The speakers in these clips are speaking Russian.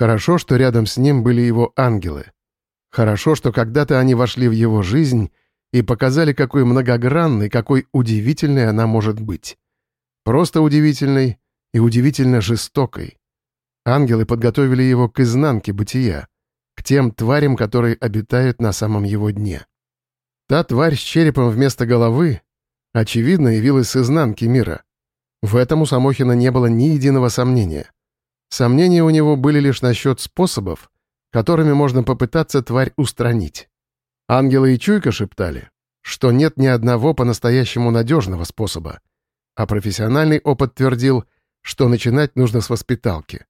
Хорошо, что рядом с ним были его ангелы. Хорошо, что когда-то они вошли в его жизнь и показали, какой многогранной, какой удивительной она может быть. Просто удивительной и удивительно жестокой. Ангелы подготовили его к изнанке бытия, к тем тварям, которые обитают на самом его дне. Та тварь с черепом вместо головы, очевидно, явилась с изнанки мира. В этом у Самохина не было ни единого сомнения. Сомнения у него были лишь насчет способов, которыми можно попытаться тварь устранить. Ангелы и Чуйка шептали, что нет ни одного по-настоящему надежного способа, а профессиональный опыт твердил, что начинать нужно с воспиталки.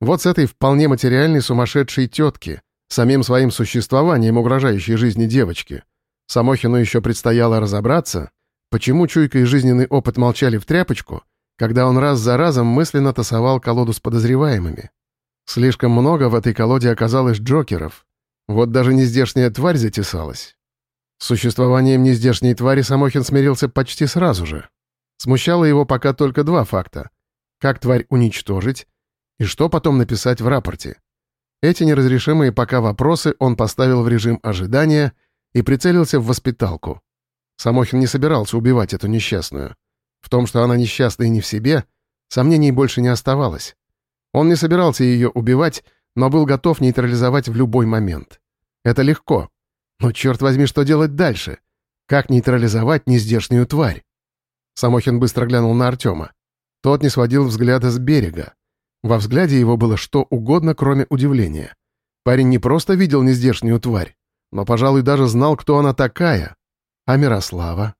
Вот с этой вполне материальной сумасшедшей тетки, самим своим существованием угрожающей жизни девочки. Самохину еще предстояло разобраться, почему Чуйка и жизненный опыт молчали в тряпочку, когда он раз за разом мысленно тасовал колоду с подозреваемыми. Слишком много в этой колоде оказалось джокеров. Вот даже нездешняя тварь затесалась. С существованием нездешней твари Самохин смирился почти сразу же. Смущало его пока только два факта. Как тварь уничтожить и что потом написать в рапорте. Эти неразрешимые пока вопросы он поставил в режим ожидания и прицелился в воспиталку. Самохин не собирался убивать эту несчастную. В том, что она несчастна и не в себе, сомнений больше не оставалось. Он не собирался ее убивать, но был готов нейтрализовать в любой момент. Это легко. Но черт возьми, что делать дальше? Как нейтрализовать нездешнюю тварь? Самохин быстро глянул на Артема. Тот не сводил взгляда с берега. Во взгляде его было что угодно, кроме удивления. Парень не просто видел нездешнюю тварь, но, пожалуй, даже знал, кто она такая. А Мирослава?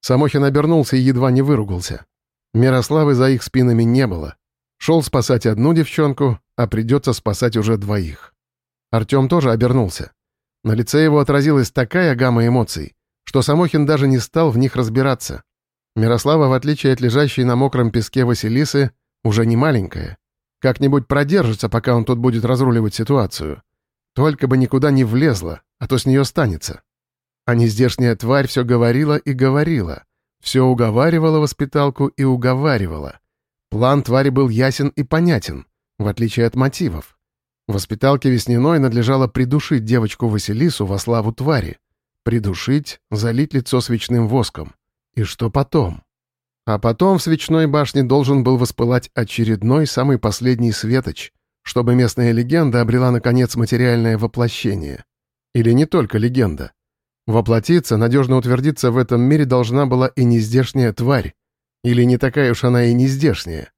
Самохин обернулся и едва не выругался. Мирославы за их спинами не было. Шел спасать одну девчонку, а придется спасать уже двоих. Артем тоже обернулся. На лице его отразилась такая гамма эмоций, что Самохин даже не стал в них разбираться. Мирослава, в отличие от лежащей на мокром песке Василисы, уже не маленькая. Как-нибудь продержится, пока он тут будет разруливать ситуацию. Только бы никуда не влезла, а то с нее станется. А нездешняя тварь все говорила и говорила. Все уговаривала воспиталку и уговаривала. План твари был ясен и понятен, в отличие от мотивов. Воспиталке Весниной надлежало придушить девочку Василису во славу твари. Придушить, залить лицо свечным воском. И что потом? А потом в свечной башне должен был воспылать очередной, самый последний светоч, чтобы местная легенда обрела, наконец, материальное воплощение. Или не только легенда. Воплотиться, надежно утвердиться в этом мире должна была и нездешняя тварь. Или не такая уж она и нездешняя.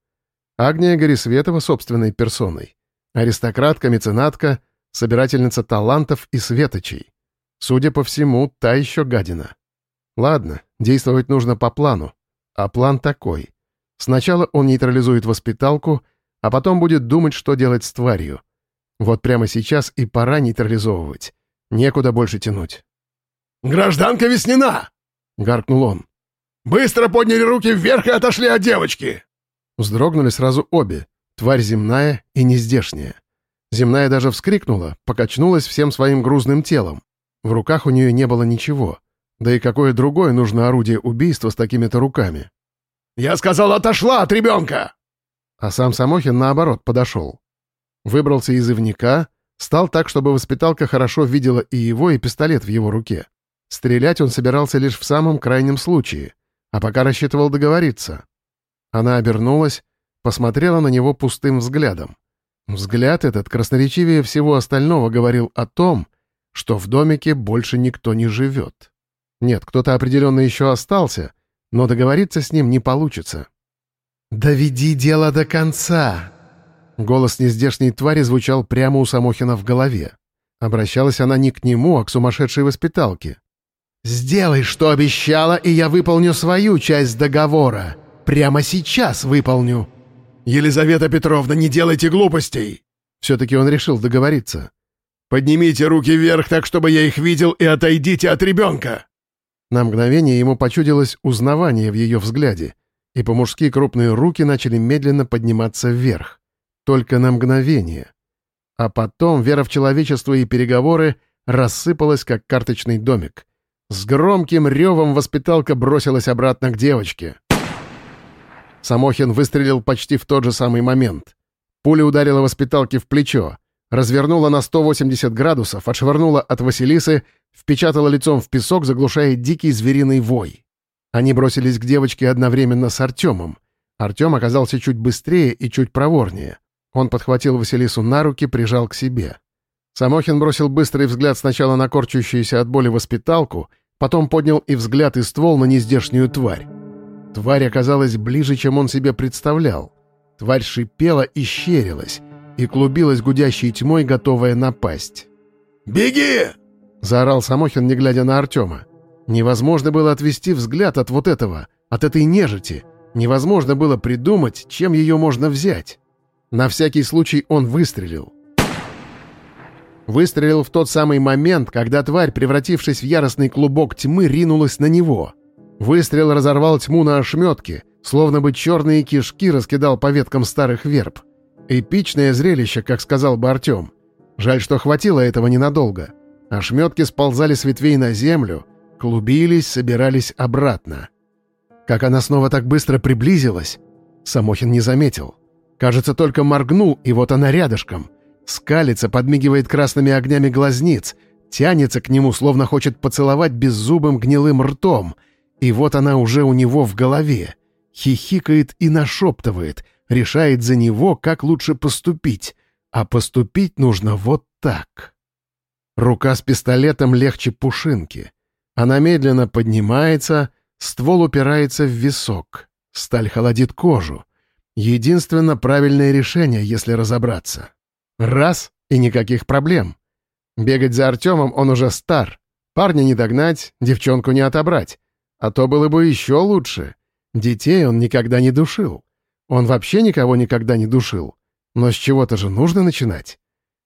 Агния Горисветова собственной персоной. Аристократка, меценатка, собирательница талантов и светочей. Судя по всему, та еще гадина. Ладно, действовать нужно по плану. А план такой. Сначала он нейтрализует воспиталку, а потом будет думать, что делать с тварью. Вот прямо сейчас и пора нейтрализовывать. Некуда больше тянуть. «Гражданка Веснина!» — гаркнул он. «Быстро подняли руки вверх и отошли от девочки!» Вздрогнули сразу обе, тварь земная и нездешняя. Земная даже вскрикнула, покачнулась всем своим грузным телом. В руках у нее не было ничего — да и какое другое нужно орудие убийства с такими-то руками? «Я сказал, отошла от ребенка!» А сам Самохин, наоборот, подошел. Выбрался из ивника, стал так, чтобы воспиталка хорошо видела и его, и пистолет в его руке. Стрелять он собирался лишь в самом крайнем случае, а пока рассчитывал договориться. Она обернулась, посмотрела на него пустым взглядом. Взгляд этот красноречивее всего остального говорил о том, что в домике больше никто не живет. Нет, кто-то определенно еще остался, но договориться с ним не получится. «Доведи дело до конца!» Голос нездешней твари звучал прямо у Самохина в голове. Обращалась она не к нему, а к сумасшедшей воспиталке. «Сделай, что обещала, и я выполню свою часть договора. Прямо сейчас выполню». «Елизавета Петровна, не делайте глупостей!» Все-таки он решил договориться. «Поднимите руки вверх так, чтобы я их видел, и отойдите от ребенка!» На мгновение ему почудилось узнавание в ее взгляде, и по-мужски крупные руки начали медленно подниматься вверх. Только на мгновение. А потом вера в человечество и переговоры рассыпалась, как карточный домик. С громким ревом воспиталка бросилась обратно к девочке. Самохин выстрелил почти в тот же самый момент. Пуля ударила воспиталки в плечо, развернула на 180 градусов, отшвырнула от Василисы, впечатала лицом в песок, заглушая дикий звериный вой. Они бросились к девочке одновременно с Артемом. Артем оказался чуть быстрее и чуть проворнее. Он подхватил Василису на руки, прижал к себе. Самохин бросил быстрый взгляд сначала на корчущуюся от боли воспиталку, потом поднял и взгляд и ствол на нездешнюю тварь. Тварь оказалась ближе, чем он себе представлял. Тварь шипела и щерилась, и клубилась гудящей тьмой, готовая напасть. «Беги!» — заорал Самохин, не глядя на Артема. Невозможно было отвести взгляд от вот этого, от этой нежити. Невозможно было придумать, чем ее можно взять. На всякий случай он выстрелил. Выстрелил в тот самый момент, когда тварь, превратившись в яростный клубок тьмы, ринулась на него. Выстрел разорвал тьму на ошметке, словно бы черные кишки раскидал по веткам старых верб. Эпичное зрелище, как сказал бы Артем. Жаль, что хватило этого ненадолго. Ошметки сползали с ветвей на землю, клубились, собирались обратно. Как она снова так быстро приблизилась, Самохин не заметил. Кажется, только моргнул, и вот она рядышком. Скалится, подмигивает красными огнями глазниц, тянется к нему, словно хочет поцеловать беззубым гнилым ртом. И вот она уже у него в голове. Хихикает и нашептывает, решает за него, как лучше поступить. А поступить нужно вот так. Рука с пистолетом легче пушинки. Она медленно поднимается, ствол упирается в висок. Сталь холодит кожу. Единственно правильное решение, если разобраться. Раз — и никаких проблем. Бегать за Артемом он уже стар. Парня не догнать, девчонку не отобрать. А то было бы еще лучше. Детей он никогда не душил. Он вообще никого никогда не душил. Но с чего-то же нужно начинать.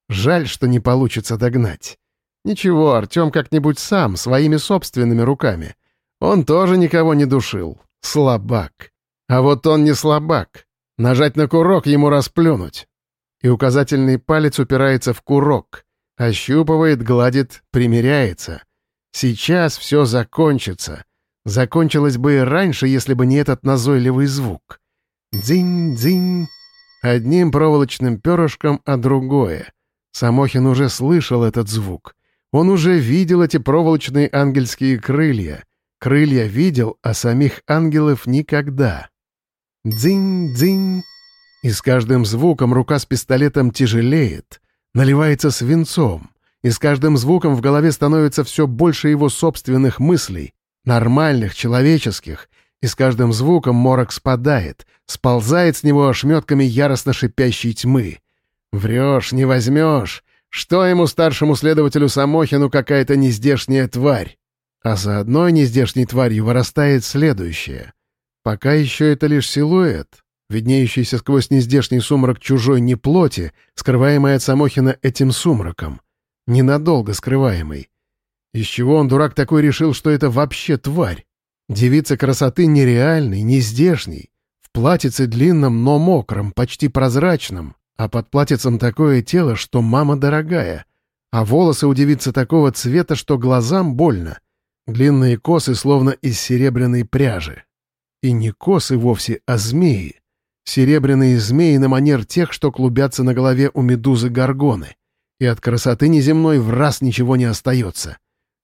Жаль, что не получится догнать. Ничего, Артем как-нибудь сам, своими собственными руками. Он тоже никого не душил. Слабак. А вот он не слабак. Нажать на курок ему расплюнуть. И указательный палец упирается в курок. Ощупывает, гладит, примеряется. Сейчас все закончится. Закончилось бы и раньше, если бы не этот назойливый звук. Дзинь-дзинь. Одним проволочным перышком, а другое. Самохин уже слышал этот звук. Он уже видел эти проволочные ангельские крылья. Крылья видел, а самих ангелов никогда. Дзинь-дзинь. И с каждым звуком рука с пистолетом тяжелеет, наливается свинцом, и с каждым звуком в голове становится все больше его собственных мыслей, нормальных, человеческих, и с каждым звуком морок спадает, сползает с него ошметками яростно шипящей тьмы. Врешь, не возьмешь. Что ему, старшему следователю Самохину, какая-то нездешняя тварь? А за одной нездешней тварью вырастает следующее — Пока еще это лишь силуэт, виднеющийся сквозь нездешний сумрак чужой неплоти, скрываемый от Самохина этим сумраком. Ненадолго скрываемый. Из чего он, дурак, такой решил, что это вообще тварь? Девица красоты нереальной, нездешней. В платьице длинном, но мокром, почти прозрачном. А под платьицем такое тело, что мама дорогая. А волосы у девицы такого цвета, что глазам больно. Длинные косы, словно из серебряной пряжи. И не косы вовсе, а змеи. Серебряные змеи на манер тех, что клубятся на голове у медузы Гаргоны. И от красоты неземной в раз ничего не остается.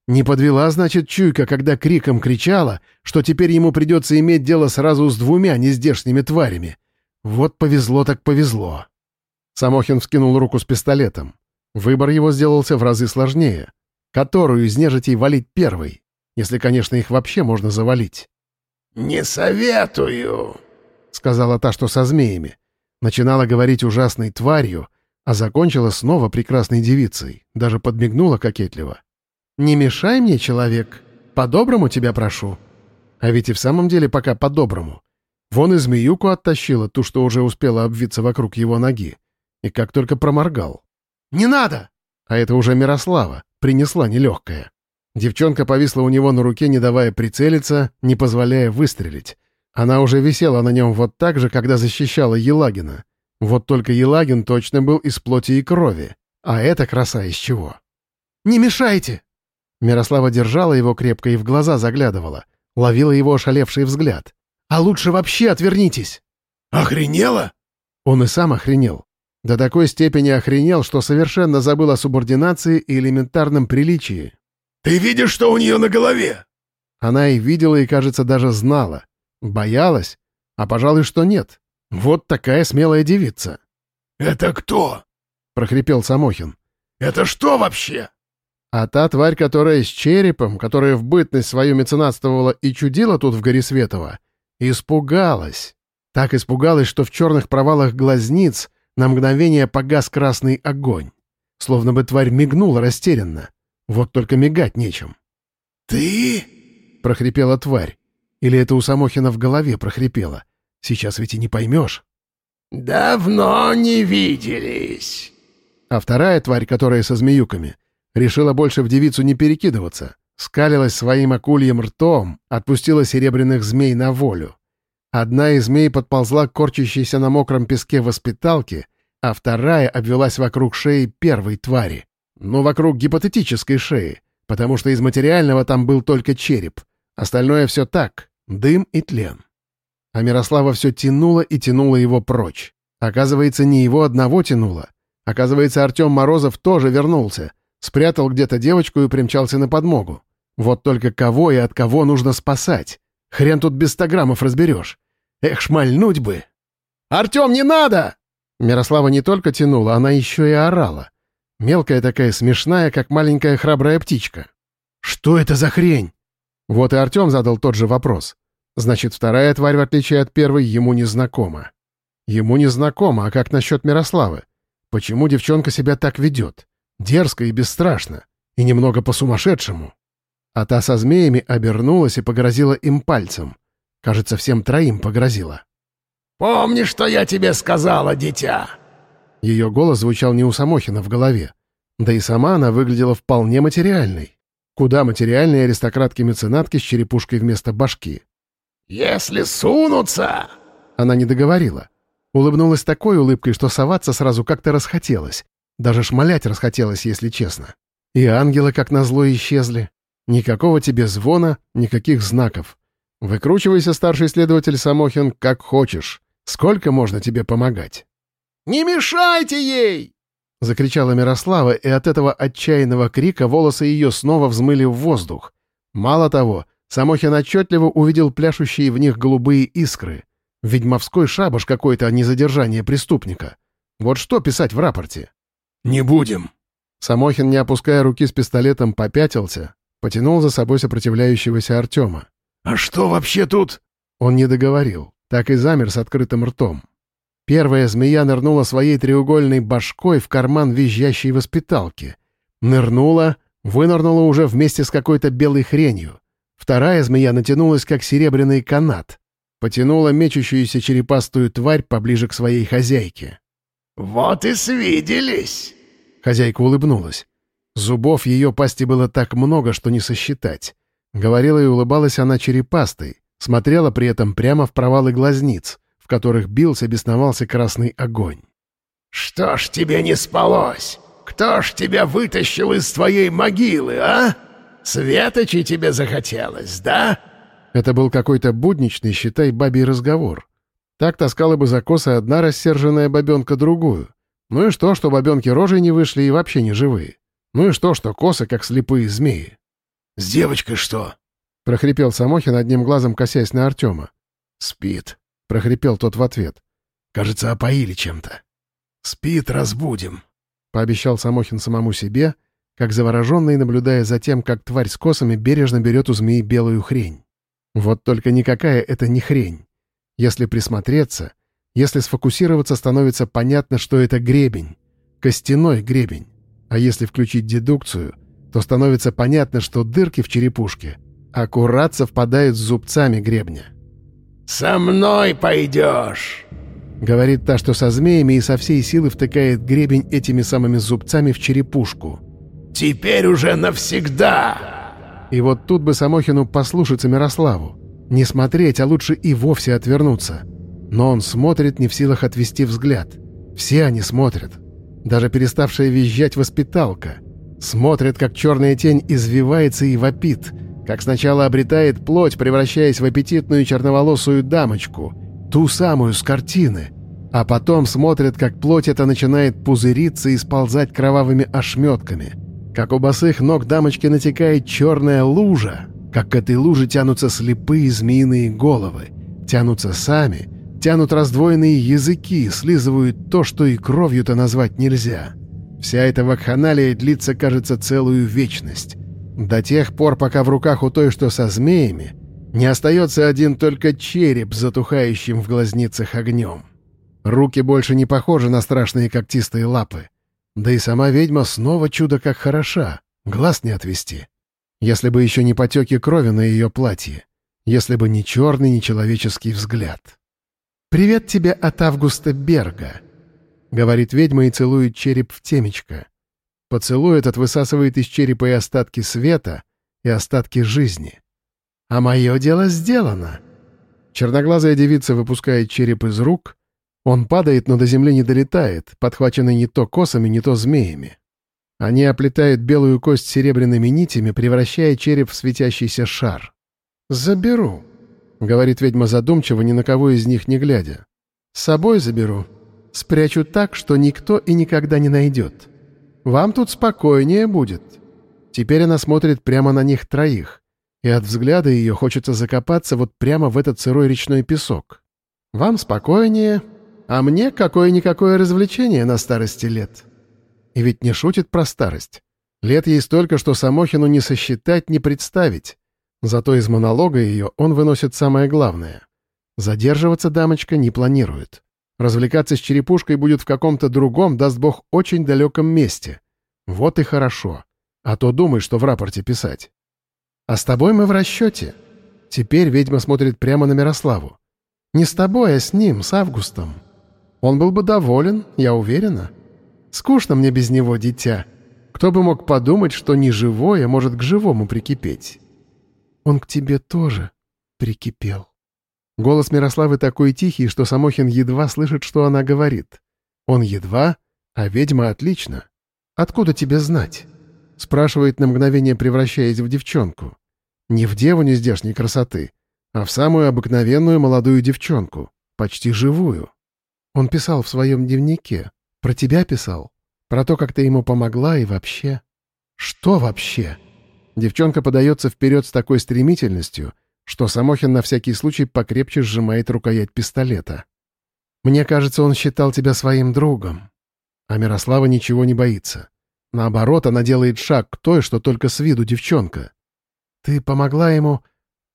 Не подвела, значит, чуйка, когда криком кричала, что теперь ему придется иметь дело сразу с двумя нездешними тварями. Вот повезло так повезло. Самохин вскинул руку с пистолетом. Выбор его сделался в разы сложнее. Которую из нежитей валить первой? Если, конечно, их вообще можно завалить. «Не советую», — сказала та, что со змеями. Начинала говорить ужасной тварью, а закончила снова прекрасной девицей, даже подмигнула кокетливо. «Не мешай мне, человек, по-доброму тебя прошу». А ведь и в самом деле пока по-доброму. Вон и змеюку оттащила, ту, что уже успела обвиться вокруг его ноги. И как только проморгал. «Не надо!» А это уже Мирослава, принесла нелегкая. Девчонка повисла у него на руке, не давая прицелиться, не позволяя выстрелить. Она уже висела на нем вот так же, когда защищала Елагина. Вот только Елагин точно был из плоти и крови. А эта краса из чего? «Не мешайте!» Мирослава держала его крепко и в глаза заглядывала. Ловила его ошалевший взгляд. «А лучше вообще отвернитесь!» «Охренела?» Он и сам охренел. До такой степени охренел, что совершенно забыл о субординации и элементарном приличии. «Ты видишь, что у нее на голове?» Она и видела, и, кажется, даже знала. Боялась? А, пожалуй, что нет. Вот такая смелая девица. «Это кто?» — прохрипел Самохин. «Это что вообще?» А та тварь, которая с черепом, которая в бытность свою меценатствовала и чудила тут в горе Светова, испугалась. Так испугалась, что в черных провалах глазниц на мгновение погас красный огонь. Словно бы тварь мигнула растерянно. Вот только мигать нечем. «Ты?» — прохрипела тварь. Или это у Самохина в голове прохрипело. Сейчас ведь и не поймешь. «Давно не виделись». А вторая тварь, которая со змеюками, решила больше в девицу не перекидываться. Скалилась своим акульем ртом, отпустила серебряных змей на волю. Одна из змей подползла к корчащейся на мокром песке воспиталке, а вторая обвелась вокруг шеи первой твари. Ну, вокруг гипотетической шеи, потому что из материального там был только череп. Остальное все так, дым и тлен. А Мирослава все тянула и тянула его прочь. Оказывается, не его одного тянуло. Оказывается, Артем Морозов тоже вернулся. Спрятал где-то девочку и примчался на подмогу. Вот только кого и от кого нужно спасать? Хрен тут без ста граммов разберешь. Эх, шмальнуть бы! «Артем, не надо!» Мирослава не только тянула, она еще и орала. Мелкая такая, смешная, как маленькая храбрая птичка. «Что это за хрень?» Вот и Артем задал тот же вопрос. Значит, вторая тварь, в отличие от первой, ему не знакома. Ему не знакома, а как насчет Мирославы? Почему девчонка себя так ведет? Дерзко и бесстрашно. И немного по-сумасшедшему. А та со змеями обернулась и погрозила им пальцем. Кажется, всем троим погрозила. «Помни, что я тебе сказала, дитя!» Ее голос звучал не у Самохина в голове. Да и сама она выглядела вполне материальной. Куда материальной аристократки-меценатки с черепушкой вместо башки. «Если сунутся!» Она не договорила. Улыбнулась такой улыбкой, что соваться сразу как-то расхотелось. Даже шмалять расхотелось, если честно. И ангелы, как назло, исчезли. Никакого тебе звона, никаких знаков. Выкручивайся, старший следователь Самохин, как хочешь. Сколько можно тебе помогать? «Не мешайте ей!» — закричала Мирослава, и от этого отчаянного крика волосы ее снова взмыли в воздух. Мало того, Самохин отчетливо увидел пляшущие в них голубые искры. Ведьмовской шабаш какой-то, а не задержание преступника. Вот что писать в рапорте? «Не будем!» Самохин, не опуская руки с пистолетом, попятился, потянул за собой сопротивляющегося Артема. «А что вообще тут?» Он не договорил, так и замер с открытым ртом. Первая змея нырнула своей треугольной башкой в карман визжащей воспиталки. Нырнула, вынырнула уже вместе с какой-то белой хренью. Вторая змея натянулась, как серебряный канат. Потянула мечущуюся черепастую тварь поближе к своей хозяйке. «Вот и свиделись!» Хозяйка улыбнулась. Зубов ее пасти было так много, что не сосчитать. Говорила и улыбалась она черепастой, смотрела при этом прямо в провалы глазниц, в которых бился, бесновался красный огонь. «Что ж тебе не спалось? Кто ж тебя вытащил из твоей могилы, а? Светочи тебе захотелось, да?» Это был какой-то будничный, считай, бабий разговор. Так таскала бы за косы одна рассерженная бабенка другую. Ну и что, что бабенки рожей не вышли и вообще не живые? Ну и что, что косы, как слепые змеи? «С девочкой что?» — прохрипел Самохин, одним глазом косясь на Артема. «Спит», — прохрипел тот в ответ. «Кажется, опоили чем-то. Спит, разбудим», — пообещал Самохин самому себе, как завороженный, наблюдая за тем, как тварь с косами бережно берет у змеи белую хрень. Вот только никакая это не хрень. Если присмотреться, если сфокусироваться, становится понятно, что это гребень. Костяной гребень. А если включить дедукцию, то становится понятно, что дырки в черепушке аккурат совпадают с зубцами гребня. «Со мной пойдешь!» Говорит та, что со змеями и со всей силы втыкает гребень этими самыми зубцами в черепушку. «Теперь уже навсегда!» И вот тут бы Самохину послушаться Мирославу. Не смотреть, а лучше и вовсе отвернуться. Но он смотрит, не в силах отвести взгляд. Все они смотрят. Даже переставшая визжать воспиталка. Смотрит, как черная тень извивается и вопит, как сначала обретает плоть, превращаясь в аппетитную черноволосую дамочку, ту самую с картины. А потом смотрят, как плоть эта начинает пузыриться и сползать кровавыми ошметками. Как у босых ног дамочки натекает черная лужа, как к этой луже тянутся слепые змеиные головы. Тянутся сами, тянут раздвоенные языки, слизывают то, что и кровью-то назвать нельзя. Вся эта вакханалия длится, кажется, целую вечность. До тех пор, пока в руках у той, что со змеями, не остается один только череп, затухающим в глазницах огнем. Руки больше не похожи на страшные когтистые лапы. Да и сама ведьма снова чудо как хороша, глаз не отвести. Если бы еще не потеки крови на ее платье, если бы не черный нечеловеческий взгляд. «Привет тебе от Августа Берга», — говорит ведьма и целует череп в темечко. Поцелуй этот высасывает из черепа и остатки света, и остатки жизни. «А мое дело сделано!» Черноглазая девица выпускает череп из рук. Он падает, но до земли не долетает, подхваченный не то косами, не то змеями. Они оплетают белую кость серебряными нитями, превращая череп в светящийся шар. «Заберу», — говорит ведьма задумчиво, ни на кого из них не глядя. «С собой заберу. Спрячу так, что никто и никогда не найдет. Вам тут спокойнее будет». Теперь она смотрит прямо на них троих и от взгляда ее хочется закопаться вот прямо в этот сырой речной песок. Вам спокойнее, а мне какое-никакое развлечение на старости лет. И ведь не шутит про старость. Лет ей столько, что Самохину не сосчитать, не представить. Зато из монолога ее он выносит самое главное. Задерживаться дамочка не планирует. Развлекаться с черепушкой будет в каком-то другом, даст бог, очень далеком месте. Вот и хорошо. А то думай, что в рапорте писать. А с тобой мы в расчете. Теперь ведьма смотрит прямо на Мирославу. Не с тобой, а с ним, с Августом. Он был бы доволен, я уверена. Скучно мне без него, дитя. Кто бы мог подумать, что неживое может к живому прикипеть? Он к тебе тоже прикипел. Голос Мирославы такой тихий, что Самохин едва слышит, что она говорит. Он едва, а ведьма отлично. Откуда тебе знать? Спрашивает на мгновение, превращаясь в девчонку. Не в деву нездешней красоты, а в самую обыкновенную молодую девчонку, почти живую. Он писал в своем дневнике. Про тебя писал. Про то, как ты ему помогла и вообще. Что вообще? Девчонка подается вперед с такой стремительностью, что Самохин на всякий случай покрепче сжимает рукоять пистолета. Мне кажется, он считал тебя своим другом. А Мирослава ничего не боится. Наоборот, она делает шаг к той, что только с виду девчонка. Ты помогла ему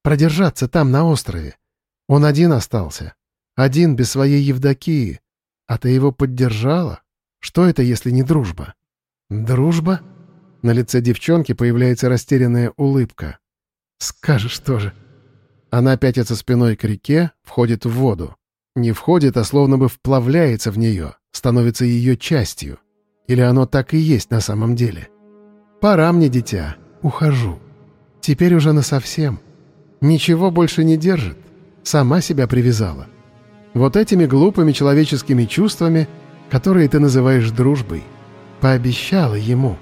продержаться там, на острове. Он один остался. Один, без своей Евдокии. А ты его поддержала? Что это, если не дружба? Дружба? На лице девчонки появляется растерянная улыбка. Скажешь тоже. Она пятится спиной к реке, входит в воду. Не входит, а словно бы вплавляется в нее, становится ее частью. Или оно так и есть на самом деле. «Пора мне, дитя, ухожу». Теперь уже насовсем. Ничего больше не держит. Сама себя привязала. Вот этими глупыми человеческими чувствами, которые ты называешь дружбой. Пообещала ему.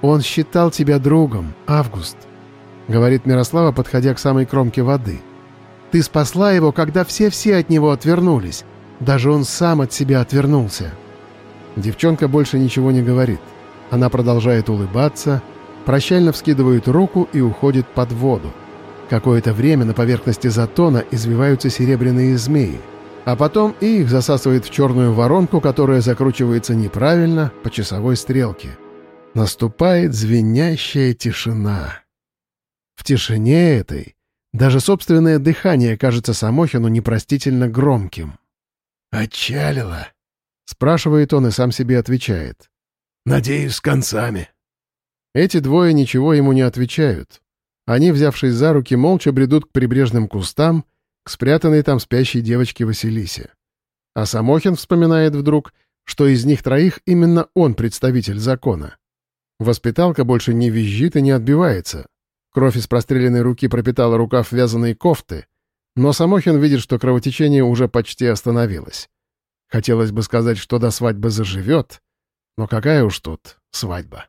Он считал тебя другом, Август, — говорит Мирослава, подходя к самой кромке воды. Ты спасла его, когда все-все от него отвернулись. Даже он сам от себя отвернулся. Девчонка больше ничего не говорит. Она продолжает улыбаться, прощально вскидывает руку и уходит под воду. Какое-то время на поверхности затона извиваются серебряные змеи, а потом и их засасывает в черную воронку, которая закручивается неправильно по часовой стрелке. Наступает звенящая тишина. В тишине этой даже собственное дыхание кажется Самохину непростительно громким. «Отчалила?» — спрашивает он и сам себе отвечает. «Надеюсь, с концами». Эти двое ничего ему не отвечают. Они, взявшись за руки, молча бредут к прибрежным кустам, к спрятанной там спящей девочке Василисе. А Самохин вспоминает вдруг, что из них троих именно он представитель закона. Воспиталка больше не визжит и не отбивается. Кровь из простреленной руки пропитала рукав вязаной кофты, но Самохин видит, что кровотечение уже почти остановилось. Хотелось бы сказать, что до свадьбы заживет, но какая уж тут свадьба.